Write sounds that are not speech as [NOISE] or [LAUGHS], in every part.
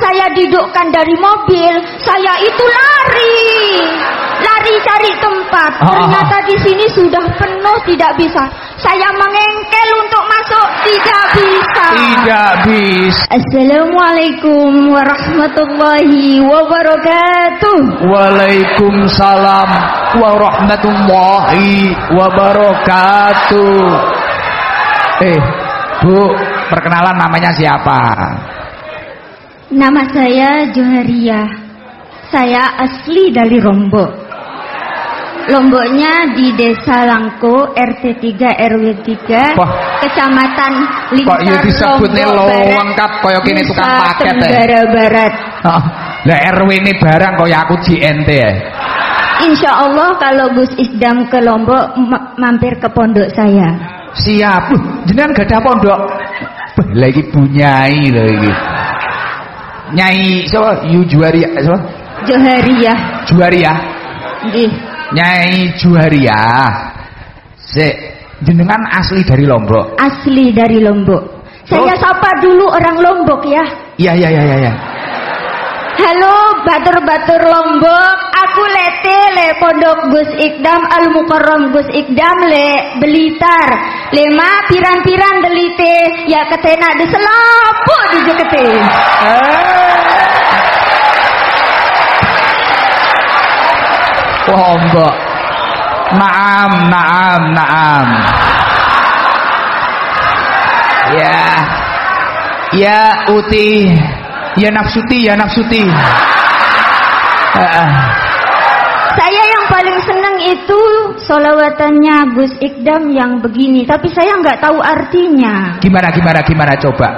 saya didukkan dari mobil, saya itu lari. Lari cari tempat. Ah. Ternyata di sini sudah penuh, tidak bisa. Saya mengengkel untuk masuk, tidak bisa. Tidak bisa. Assalamualaikum warahmatullahi wabarakatuh. Waalaikumsalam warahmatullahi wabarakatuh. Eh, Bu, perkenalan namanya siapa? Nama saya Joharia. Saya asli dari Lombok. Lomboknya di Desa Langko, RT 3 RW 3, Wah. Kecamatan Kok ya Lingkar disebutnya lengkap kaya kini tukang paket, eh. Tenggara Barat. Oh, lah RW ini barang kaya aku JNT ya. Insya Allah kalau Gus Isdam ke Lombok ma- mampir ke pondok saya. Siap. Jenengan gak ada pondok. Lagi bunyai lho iki. Nyai sapa? Yu Juwaria sapa? Joharia, Juwaria. nggih. Nyai Juwaria. Sik, jenengan asli dari Lombok. Asli dari Lombok. Saya Oh. sapa dulu orang Lombok ya. Iya iya iya iya. iya. Halo batur-batur Lombok, aku Lete le Pondok Gus Ikdam Al Mukarram Gus Ikdam le Belitar. Lema piran-piran delite ya ketena di selapu di jekete. Lombok. Naam, naam, naam. Ya. Ya Uti. Ya nafsuti, ya nafsuti. Saya yang paling senang itu solawatannya Gus Ikdam yang begini, tapi saya nggak tahu artinya. Gimana gimana gimana coba?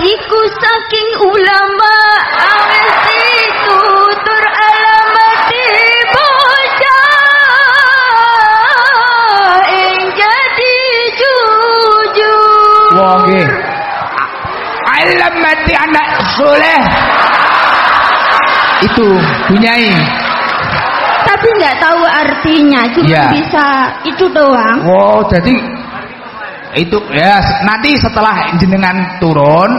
Iku saking ulama awes tutur alamati bocah ing jadi jujur. Alam mati anak soleh. Itu bunyai. Tapi nggak tahu artinya, cuma Iya. bisa itu doang. Wow, jadi itu ya nanti setelah jenengan turun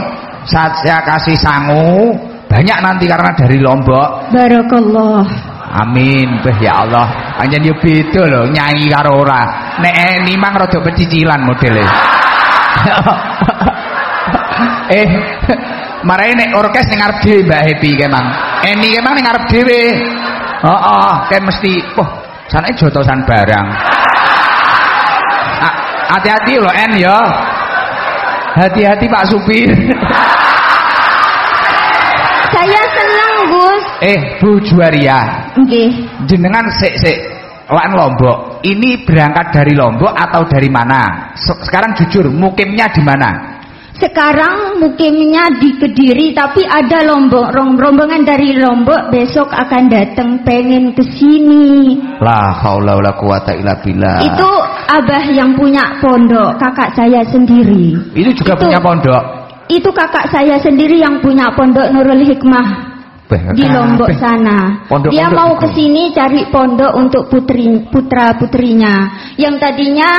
saat saya kasih sangu banyak nanti karena dari Lombok. Barakallah. Amin, beh ya Allah. Panjen yo beda lho nyanyi karo ora. Nek eni mang rada pecicilan modele. [LAUGHS] eh, marai nek orkes ning arep dhewe Mbak Happy ke mang. Eni ke mang ning arep dhewe. Heeh, kayak mesti wah, sanake jotosan barang. Ah, Hati-hati loh En ya. Hati-hati Pak Supir. Saya senang Gus. eh, Bu Juwaria. Nggih. jenengan sik sik lan Lombok ini berangkat dari Lombok atau dari mana Se- sekarang jujur mukimnya di mana Sekarang mukimnya di Kediri tapi ada lombok rom- rombongan dari Lombok besok akan datang pengen ke sini. la haula wala quwata illa billah Itu abah yang punya pondok, kakak saya sendiri. itu juga itu- punya pondok Itu kakak saya sendiri yang punya pondok Nurul Hikmah di kabeh. Lombok sana. Pondok-pondok Dia mau itu. ke sini cari pondok untuk putri putra putrinya. Yang tadinya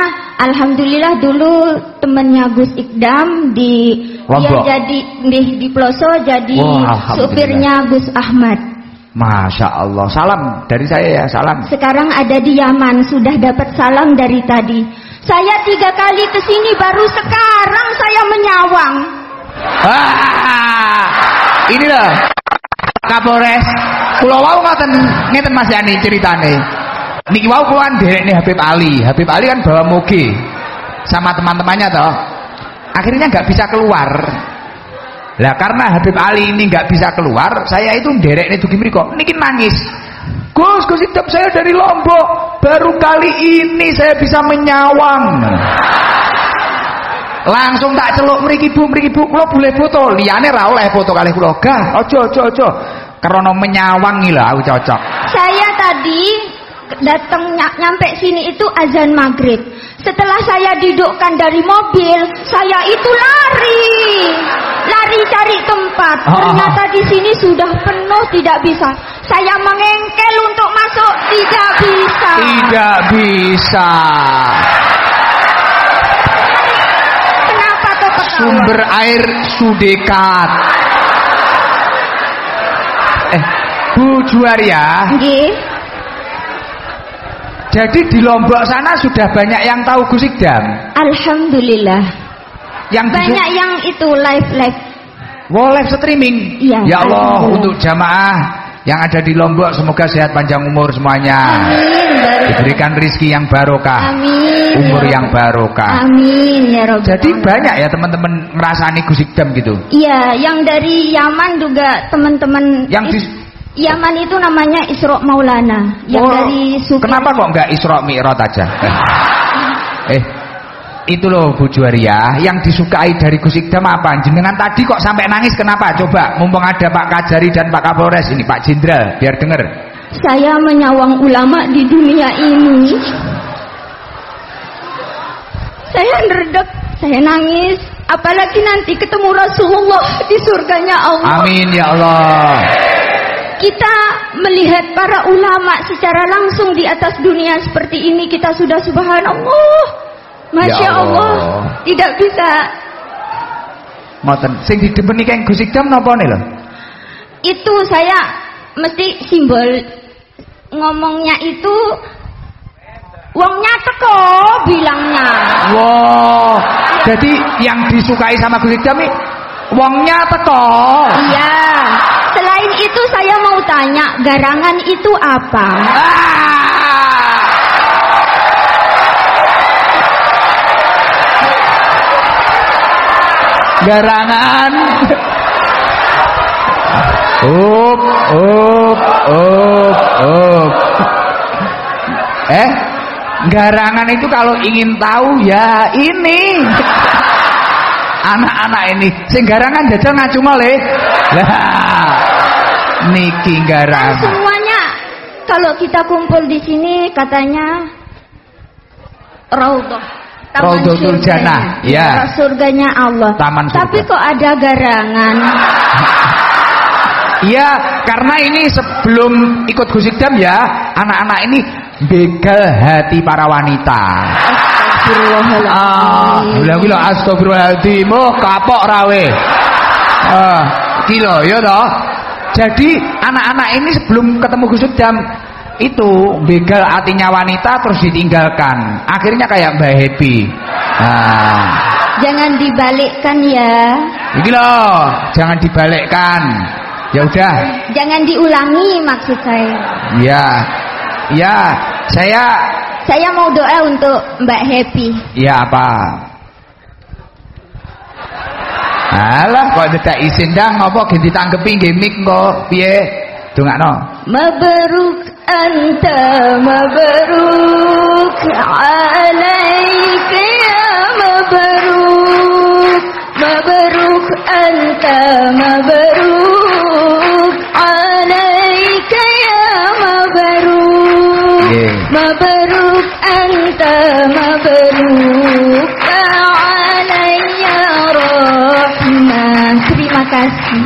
alhamdulillah dulu temennya Gus Ikdam di dia Lombok. jadi di, di Ploso jadi Wah, supirnya Gus Ahmad. Masya Allah salam dari saya ya salam Sekarang ada di Yaman sudah dapat salam dari tadi. Saya tiga kali ke sini baru sekarang saya menyawang. ah, ini loh Kapolres Pulau Wau ngaten ngeten Mas Yani ceritane. Niki wau kula nderekne Habib Ali. Habib Ali kan bawa moge sama teman-temannya toh. Akhirnya nggak bisa keluar. Lah karena Habib Ali ini nggak bisa keluar, saya itu nderekne dugi mriko. Niki nangis. Gus, Gus hidup saya dari Lombok. Baru kali ini saya bisa menyawang. Langsung tak celuk mriki Bu, mriki Bu, kula boleh foto. Liyane ra oleh foto kali kula. Gah, aja aja aja. Karena menyawang lho aku cocok. Saya tadi datang ny- nyampe sini itu azan maghrib. Setelah saya dudukkan dari mobil, saya itu lari, lari cari tempat. Ah, Ternyata di sini sudah penuh, tidak bisa. Saya mengengkel untuk masuk, tidak bisa. Tidak bisa. sumber air Sudekat. Eh, Bu Juaria. Nggih. Jadi di Lombok sana sudah banyak yang tahu Gusikdam. Alhamdulillah. Yang banyak yang itu live live. Wow, live streaming. Iya. Ya Allah, untuk jamaah yang ada di Lombok semoga sehat panjang umur semuanya. Amin. Diberikan rizki yang barokah, Amin. umur ya yang barokah. Amin ya Rabbal Jadi banyak ya teman-teman ngerasani Gus Ikdam gitu. Iya, yang dari Yaman juga teman-teman Yang di Yaman itu namanya Isra Maulana. Yang Oh, dari Sufi. Kenapa kok nggak Isra Mi'raj aja? Eh, eh, itu loh Bu Juwaria, yang disukai dari Gus Ikdam apa? Jenengan tadi kok sampai nangis kenapa? Coba, mumpung ada Pak Kajari dan Pak Kapolres ini, Pak Jenderal, biar denger. Saya menyawang ulama di dunia ini. Saya nerdek, saya nangis. Apalagi nanti ketemu Rasulullah di surganya Allah. Amin ya Allah. Kita melihat para ulama secara langsung di atas dunia seperti ini kita sudah subhanallah. Masya Ya Allah. Allah. Tidak bisa. Ngoten, sing didemeni keng Gus Ikdam napa nih lho? Itu saya mesti simbol ngomongnya itu Wongnya teko bilangnya. Wow, jadi yang disukai sama Gus Ikdam nih wongnya teko. Iya. Selain itu saya mau tanya, garangan itu apa? Ah! Garangan. Up, up, up, up. Eh, garangan itu kalau ingin tahu ya ini. Anak-anak ini, sing garangan jajal ngacung oleh. Lah, niki Kan garangan. semuanya kalau kita kumpul di sini katanya raudhah. Taman Raudhatul. Jannah, ya. Surganya Allah. Taman surga. Tapi kok ada garangan? [LAUGHS] Iya, karena ini sebelum ikut Gus Ikdam ya, anak-anak ini begal hati para wanita. Ah, bilang kilo astagfirullahaladzim, oh kapok rawe. Ah, kilo, ya toh. Jadi anak-anak ini sebelum ketemu Gus Ikdam itu begal hatinya wanita terus ditinggalkan. Akhirnya kayak Mbak Happy. Ah, Jangan dibalikkan ya. ini loh, jangan dibalikkan. Ya udah, Jangan diulangi maksud saya. Ya, ya, saya, Saya mau doa untuk Mbak Happy. ya apa? Alah, kok tidak izin dah, ngopo ganti tanggepi gimmick kok, piye? Dongakno. Mabruk anta mabruk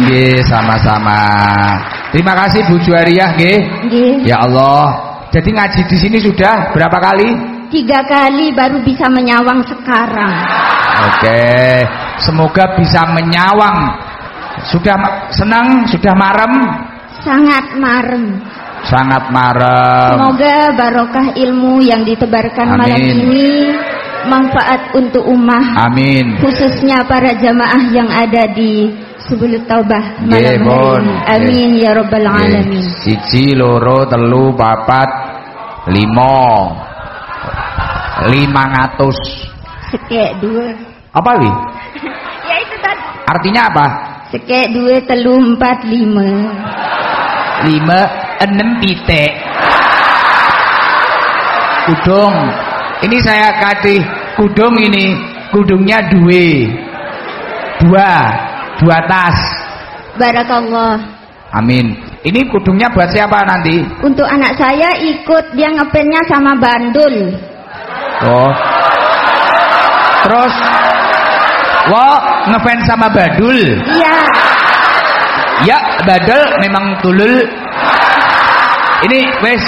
Nggih, sama-sama. Terima kasih Bu Juariah, nggih. Nggih. Ya Allah. Jadi ngaji di sini sudah berapa kali? Tiga kali baru bisa menyawang sekarang. Oke, semoga bisa menyawang. Sudah senang, sudah marem, Sangat marem. sangat marem. Semoga barokah ilmu yang ditebarkan malam Amin. ini manfaat untuk ummah, Amin. khususnya para jamaah yang ada di Subulut Taubah malam hari ini. Amin ya rabbal Nggih. alamin. Siji, loro, telu, papat, limo, lima ngatus. Sekek dua. Apa wi? ya itu tadi. Artinya apa? Sekek dua telu empat lima. Lima, enam pitik. Kudung. Ini saya kasih kudung ini. Kudungnya dua. Dua. Dua tas. Barakallah. Amin. Ini kudungnya buat siapa nanti? Untuk anak saya ikut dia ngepennya sama bandul. Oh. Terus Wah, ngefans sama Badul. Iya. Ya, Badul memang tulul. Ini wes.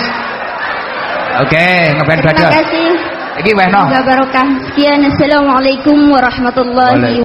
Oke, ngefans Terima Badul. kasih. Iki. Semoga barokah. Sekian. Assalamualaikum warahmatullahi.